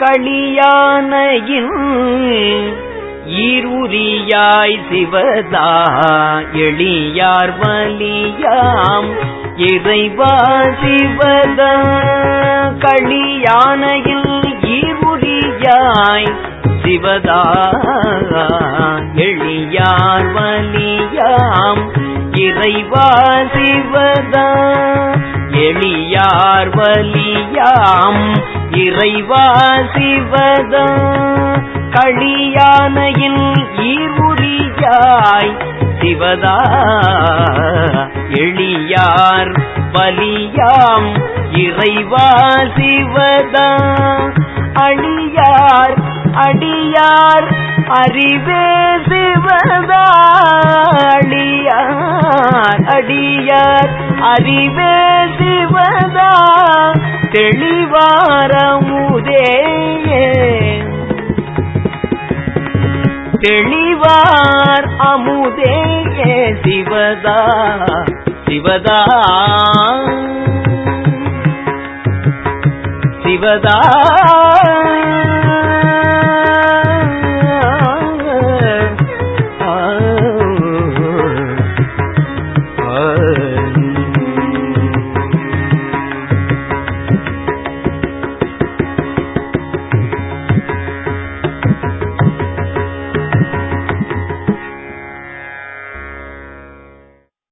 களியானையின் ஈருரியாய் சிவதா எளியார் வலியாம். இறைவா சிவதா களியானையில் ஈருரியாய் சிவதா எளியார் வலியாம். இறைவா சிவதா எளியார் வலியாம். இறைவா சிவதம் களியானையின் ஈருரியாய் சிவதா. எளியார் பலியாம் இறைவா சிவதா அடியார் அடியார் அறிவே சிவதா. அடியார் அடியார் அறிவே சிவதா. தெளிவாரமுதே தெளிவார் அமுதே சிவதா சிவதா. சிவதா.